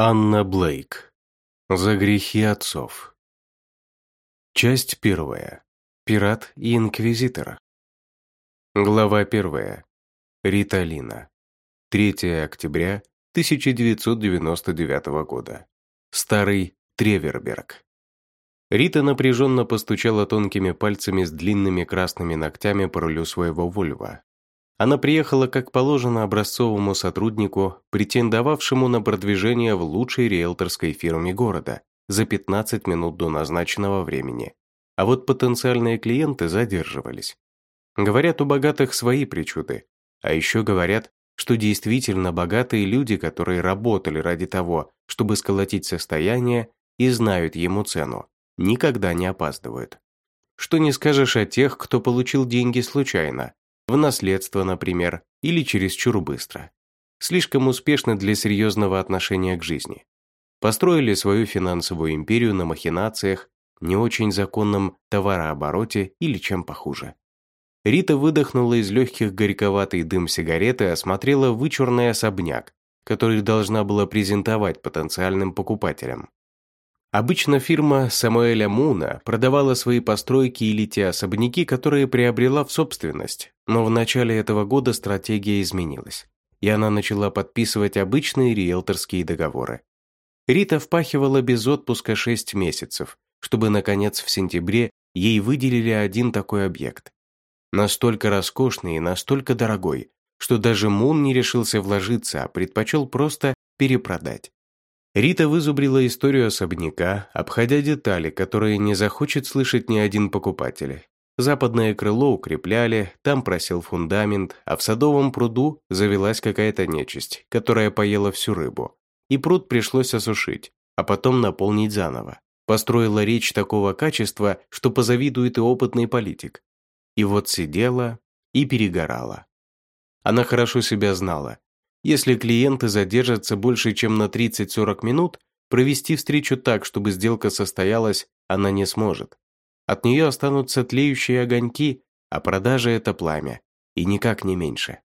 Анна Блейк. За грехи отцов. Часть первая. Пират и инквизитор. Глава первая. Рита Лина. 3 октября 1999 года. Старый Треверберг. Рита напряженно постучала тонкими пальцами с длинными красными ногтями по рулю своего Вольва, она приехала как положено образцовому сотруднику, претендовавшему на продвижение в лучшей риэлторской фирме города за 15 минут до назначенного времени. А вот потенциальные клиенты задерживались. Говорят, у богатых свои причуды. А еще говорят, что действительно богатые люди, которые работали ради того, чтобы сколотить состояние и знают ему цену, никогда не опаздывают. Что не скажешь о тех, кто получил деньги случайно, в наследство, например, или чересчур быстро. Слишком успешны для серьезного отношения к жизни. Построили свою финансовую империю на махинациях, не очень законном товарообороте или чем похуже. Рита выдохнула из легких горьковатый дым сигареты и осмотрела вычурный особняк, который должна была презентовать потенциальным покупателям. Обычно фирма Самуэля Муна продавала свои постройки или те особняки, которые приобрела в собственность, но в начале этого года стратегия изменилась, и она начала подписывать обычные риэлторские договоры. Рита впахивала без отпуска 6 месяцев, чтобы, наконец, в сентябре ей выделили один такой объект. Настолько роскошный и настолько дорогой, что даже Мун не решился вложиться, а предпочел просто перепродать. Рита вызубрила историю особняка, обходя детали, которые не захочет слышать ни один покупатель. Западное крыло укрепляли, там просел фундамент, а в садовом пруду завелась какая-то нечисть, которая поела всю рыбу. И пруд пришлось осушить, а потом наполнить заново. Построила речь такого качества, что позавидует и опытный политик. И вот сидела и перегорала. Она хорошо себя знала, если клиенты задержатся больше, чем на 30-40 минут, провести встречу так, чтобы сделка состоялась, она не сможет. От нее останутся тлеющие огоньки, а продажа – это пламя, и никак не меньше.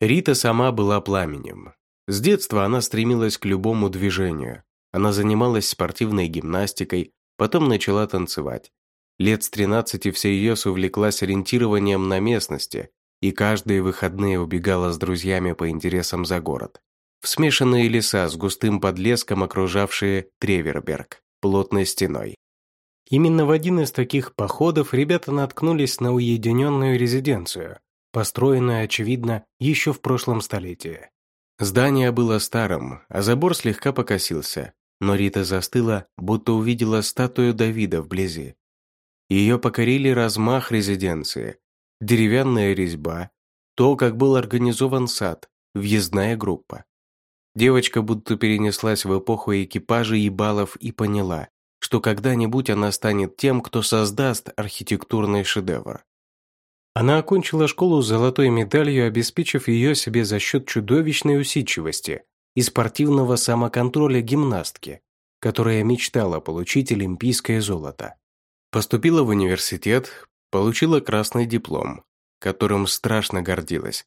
Рита сама была пламенем. С детства она стремилась к любому движению. Она занималась спортивной гимнастикой, потом начала танцевать. Лет с 13 всерьез увлеклась ориентированием на местности, и каждые выходные убегала с друзьями по интересам за город. В смешанные леса с густым подлеском, окружавшие Треверберг, плотной стеной. Именно в один из таких походов ребята наткнулись на уединенную резиденцию, построенную, очевидно, еще в прошлом столетии. Здание было старым, а забор слегка покосился, но Рита застыла, будто увидела статую Давида вблизи. Ее покорили размах резиденции, деревянная резьба, то, как был организован сад, въездная группа. Девочка будто перенеслась в эпоху экипажей и балов и поняла, что когда-нибудь она станет тем, кто создаст архитектурный шедевр. Она окончила школу с золотой медалью, обеспечив ее себе за счет чудовищной усидчивости и спортивного самоконтроля гимнастки, которая мечтала получить олимпийское золото. Поступила в университет, Получила красный диплом, которым страшно гордилась,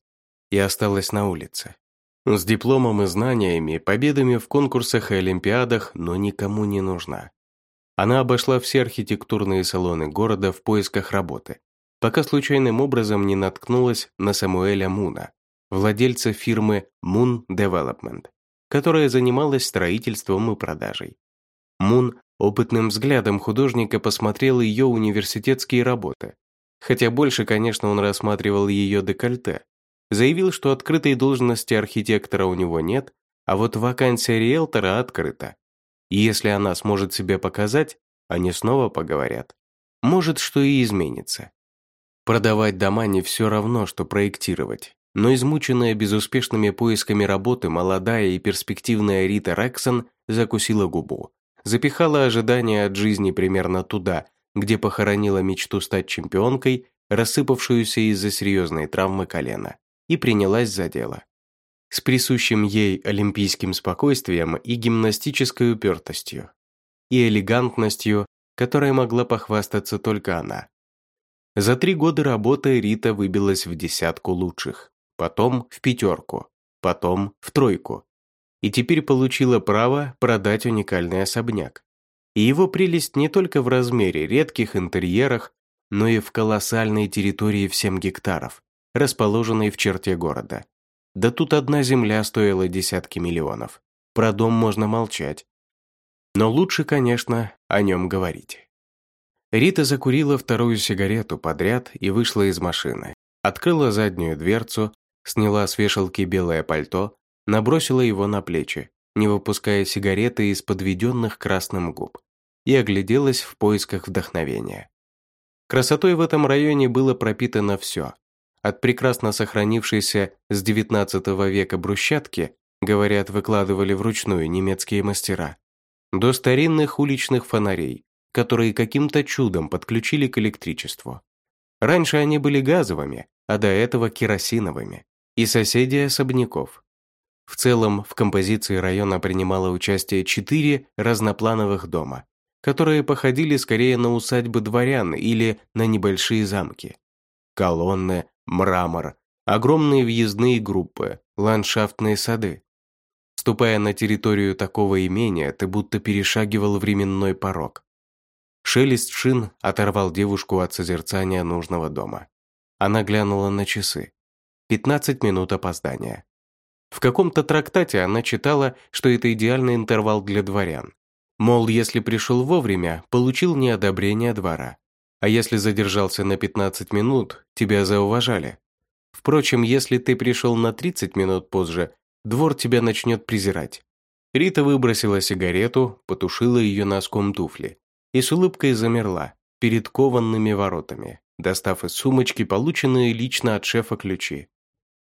и осталась на улице. С дипломом и знаниями, победами в конкурсах и олимпиадах, но никому не нужна. Она обошла все архитектурные салоны города в поисках работы, пока случайным образом не наткнулась на Самуэля Муна, владельца фирмы Moon Development, которая занималась строительством и продажей. Мун опытным взглядом художника посмотрел ее университетские работы. Хотя больше, конечно, он рассматривал ее декольте. Заявил, что открытой должности архитектора у него нет, а вот вакансия риэлтора открыта. И если она сможет себя показать, они снова поговорят. Может, что и изменится. Продавать дома не все равно, что проектировать. Но измученная безуспешными поисками работы молодая и перспективная Рита Рексон закусила губу запихала ожидания от жизни примерно туда, где похоронила мечту стать чемпионкой, рассыпавшуюся из-за серьезной травмы колена, и принялась за дело. С присущим ей олимпийским спокойствием и гимнастической упертостью, и элегантностью, которой могла похвастаться только она. За три года работы Рита выбилась в десятку лучших, потом в пятерку, потом в тройку. и теперь получила право продать уникальный особняк. И его прелесть не только в размере, редких интерьерах, но и в колоссальной территории в 7 гектаров, расположенной в черте города. Да тут одна земля стоила десятки миллионов. Про дом можно молчать. Но лучше, конечно, о нем говорить. Рита закурила вторую сигарету подряд и вышла из машины. Открыла заднюю дверцу, сняла с вешалки белое пальто, набросила его на плечи, не выпуская сигареты из подведенных красным губ, и огляделась в поисках вдохновения. Красотой в этом районе было пропитано все. От прекрасно сохранившейся с XIX века брусчатки, говорят, выкладывали вручную немецкие мастера, до старинных уличных фонарей, которые каким-то чудом подключили к электричеству. Раньше они были газовыми, а до этого керосиновыми, и соседи особняков. В целом, в композиции района принимало участие четыре разноплановых дома, которые походили скорее на усадьбы дворян или на небольшие замки. Колонны, мрамор, огромные въездные группы, ландшафтные сады. Ступая на территорию такого имения, ты будто перешагивал временной порог. Шелест шин оторвал девушку от созерцания нужного дома. Она глянула на часы. 15 минут опоздания. В каком-то трактате она читала, что это идеальный интервал для дворян. Мол, если пришел вовремя, получил неодобрение двора. А если задержался на 15 минут, тебя зауважали. Впрочем, если ты пришел на 30 минут позже, двор тебя начнет презирать. Рита выбросила сигарету, потушила ее носком туфли и с улыбкой замерла перед кованными воротами, достав из сумочки полученные лично от шефа ключи.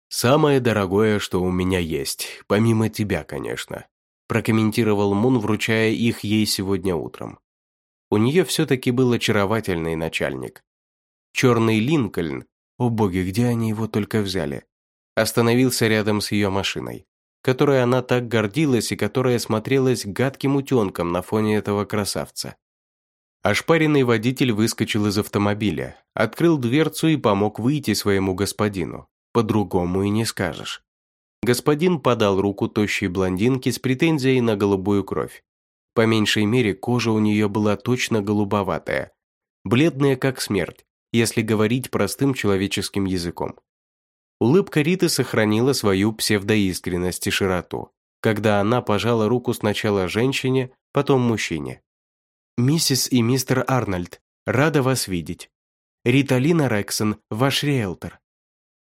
«Самое дорогое, что у меня есть, помимо тебя, конечно», прокомментировал Мун, вручая их ей сегодня утром. У нее все-таки был очаровательный начальник. Черный Линкольн, о боги, где они его только взяли, остановился рядом с ее машиной, которой она так гордилась и которая смотрелась гадким утенком на фоне этого красавца. Ошпаренный водитель выскочил из автомобиля, открыл дверцу и помог выйти своему господину. По-другому и не скажешь. Господин подал руку тощей блондинке с претензией на голубую кровь. По меньшей мере, кожа у нее была точно голубоватая. Бледная, как смерть, если говорить простым человеческим языком. Улыбка Риты сохранила свою псевдоискренность и широту, когда она пожала руку сначала женщине, потом мужчине. «Миссис и мистер Арнольд, рада вас видеть. Рита Лина Рексон, ваш риэлтор.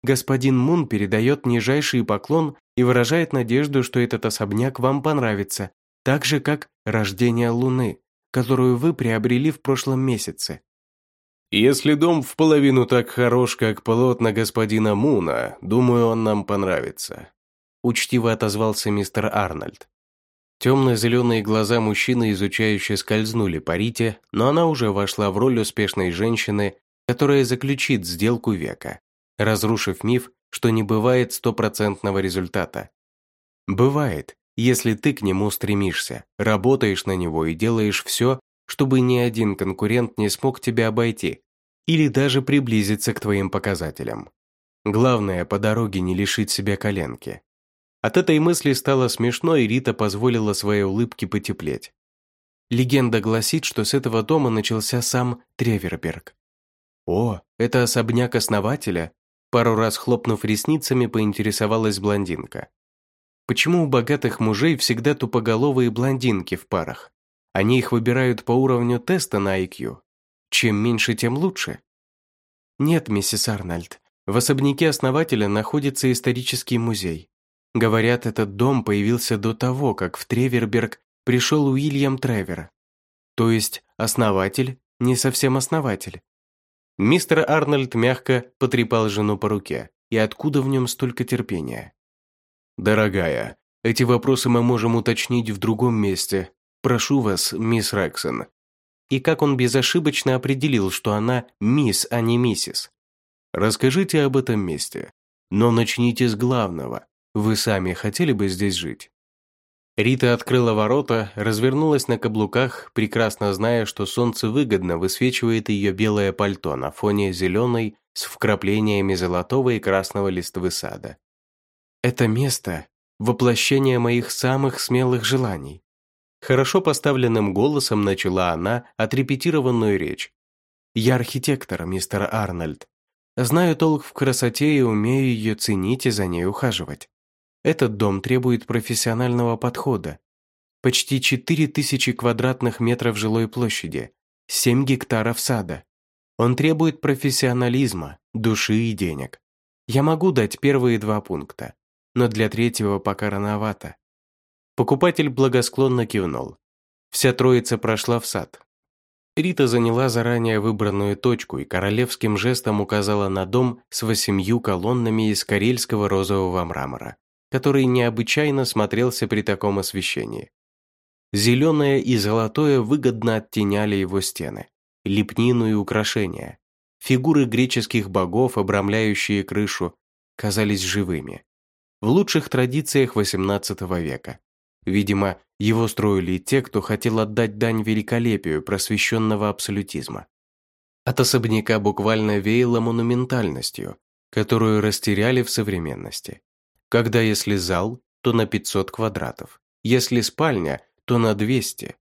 Господин Мун передает нижайший поклон и выражает надежду, что этот особняк вам понравится, так же, как рождение Луны, которую вы приобрели в прошлом месяце. Если дом в половину так хорош, как полотна господина Муна, думаю, он нам понравится. Учтиво отозвался мистер Арнольд. Темно-зеленые глаза мужчины изучающе скользнули по Рите, но она уже вошла в роль успешной женщины, которая заключит сделку века разрушив миф, что не бывает стопроцентного результата. Бывает, если ты к нему стремишься, работаешь на него и делаешь все, чтобы ни один конкурент не смог тебя обойти или даже приблизиться к твоим показателям. Главное, по дороге не лишить себя коленки. От этой мысли стало смешно, и Рита позволила своей улыбке потеплеть. Легенда гласит, что с этого дома начался сам Треверберг. О, это особняк основателя? Пару раз хлопнув ресницами, поинтересовалась блондинка. Почему у богатых мужей всегда тупоголовые блондинки в парах? Они их выбирают по уровню теста на IQ. Чем меньше, тем лучше. Нет, миссис Арнольд, в особняке основателя находится исторический музей. Говорят, этот дом появился до того, как в Треверберг пришел Уильям Тревер. То есть основатель не совсем основатель. Мистер Арнольд мягко потрепал жену по руке. И откуда в нем столько терпения? «Дорогая, эти вопросы мы можем уточнить в другом месте. Прошу вас, мисс Рексон». И как он безошибочно определил, что она мисс, а не миссис. «Расскажите об этом месте. Но начните с главного. Вы сами хотели бы здесь жить?» Рита открыла ворота, развернулась на каблуках, прекрасно зная, что солнце выгодно высвечивает ее белое пальто на фоне зеленой с вкраплениями золотого и красного листвы сада. Это место воплощение моих самых смелых желаний. Хорошо поставленным голосом начала она отрепетированную речь. «Я архитектор, мистер Арнольд. Знаю толк в красоте и умею ее ценить и за ней ухаживать. Этот дом требует профессионального подхода. Почти 4000 квадратных метров жилой площади, 7 гектаров сада. Он требует профессионализма, души и денег. Я могу дать первые два пункта, но для третьего пока рановато. Покупатель благосклонно кивнул. Вся троица прошла в сад. Рита заняла заранее выбранную точку и королевским жестом указала на дом с восемью колоннами из карельского розового мрамора, который необычайно смотрелся при таком освещении. Зеленое и золотое выгодно оттеняли его стены, лепнину и украшения. Фигуры греческих богов, обрамляющие крышу, казались живыми. В лучших традициях XVIII века. Видимо, его строили те, кто хотел отдать дань великолепию просвещенного абсолютизма. От особняка буквально веяло монументальностью, которую растеряли в современности. Когда если зал, то на 500 квадратов, если спальня, то на 200.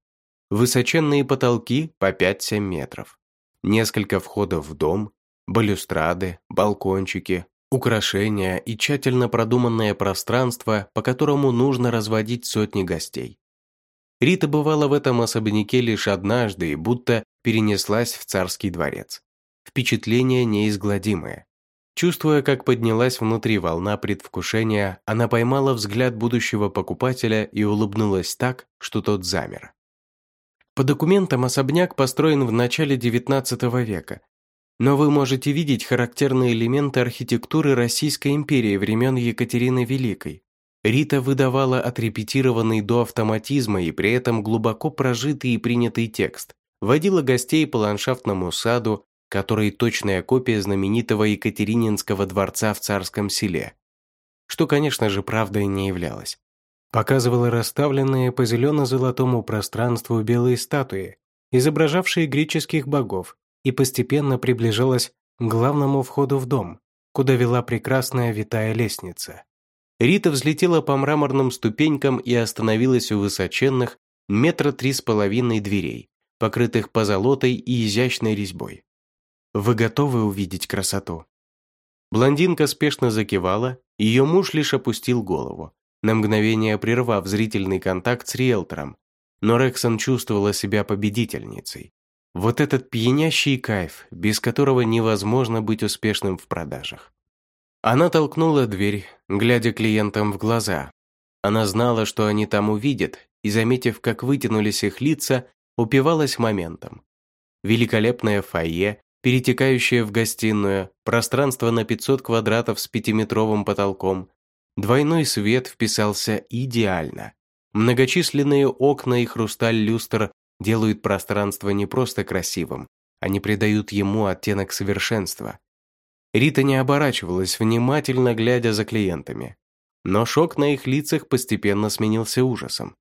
Высоченные потолки по 5-7 метров. Несколько входов в дом, балюстрады, балкончики, украшения и тщательно продуманное пространство, по которому нужно разводить сотни гостей. Рита бывала в этом особняке лишь однажды и будто перенеслась в царский дворец. Впечатление неизгладимое. Чувствуя, как поднялась внутри волна предвкушения, она поймала взгляд будущего покупателя и улыбнулась так, что тот замер. По документам особняк построен в начале XIX века, но вы можете видеть характерные элементы архитектуры Российской империи времен Екатерины Великой. Рита выдавала отрепетированный до автоматизма и при этом глубоко прожитый и принятый текст, водила гостей по ландшафтному саду, который точная копия знаменитого Екатерининского дворца в Царском селе. Что, конечно же, правдой не являлось. Показывала расставленные по зелено-золотому пространству белые статуи, изображавшие греческих богов, и постепенно приближалась к главному входу в дом, куда вела прекрасная витая лестница. Рита взлетела по мраморным ступенькам и остановилась у высоченных метра три с половиной дверей, покрытых позолотой и изящной резьбой. «Вы готовы увидеть красоту?» Блондинка спешно закивала, ее муж лишь опустил голову, на мгновение прервав зрительный контакт с риэлтором, но Рексон чувствовала себя победительницей. Вот этот пьянящий кайф, без которого невозможно быть успешным в продажах. Она толкнула дверь, глядя клиентам в глаза. Она знала, что они там увидят, и, заметив, как вытянулись их лица, упивалась моментом. Великолепное фойе, перетекающее в гостиную, пространство на 500 квадратов с пятиметровым потолком. Двойной свет вписался идеально. Многочисленные окна и хрусталь люстр делают пространство не просто красивым, они придают ему оттенок совершенства. Рита не оборачивалась, внимательно глядя за клиентами. Но шок на их лицах постепенно сменился ужасом.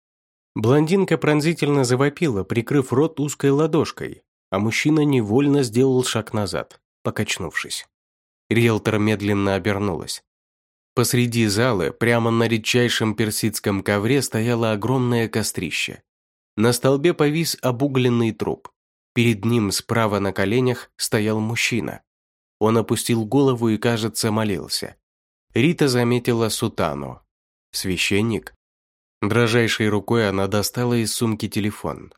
Блондинка пронзительно завопила, прикрыв рот узкой ладошкой, а мужчина невольно сделал шаг назад, покачнувшись. Риэлтор медленно обернулась. Посреди зала, прямо на редчайшем персидском ковре, стояло огромное кострище. На столбе повис обугленный труп. Перед ним справа на коленях стоял мужчина. Он опустил голову и, кажется, молился. Рита заметила сутану. Священник? Дрожайшей рукой она достала из сумки телефон,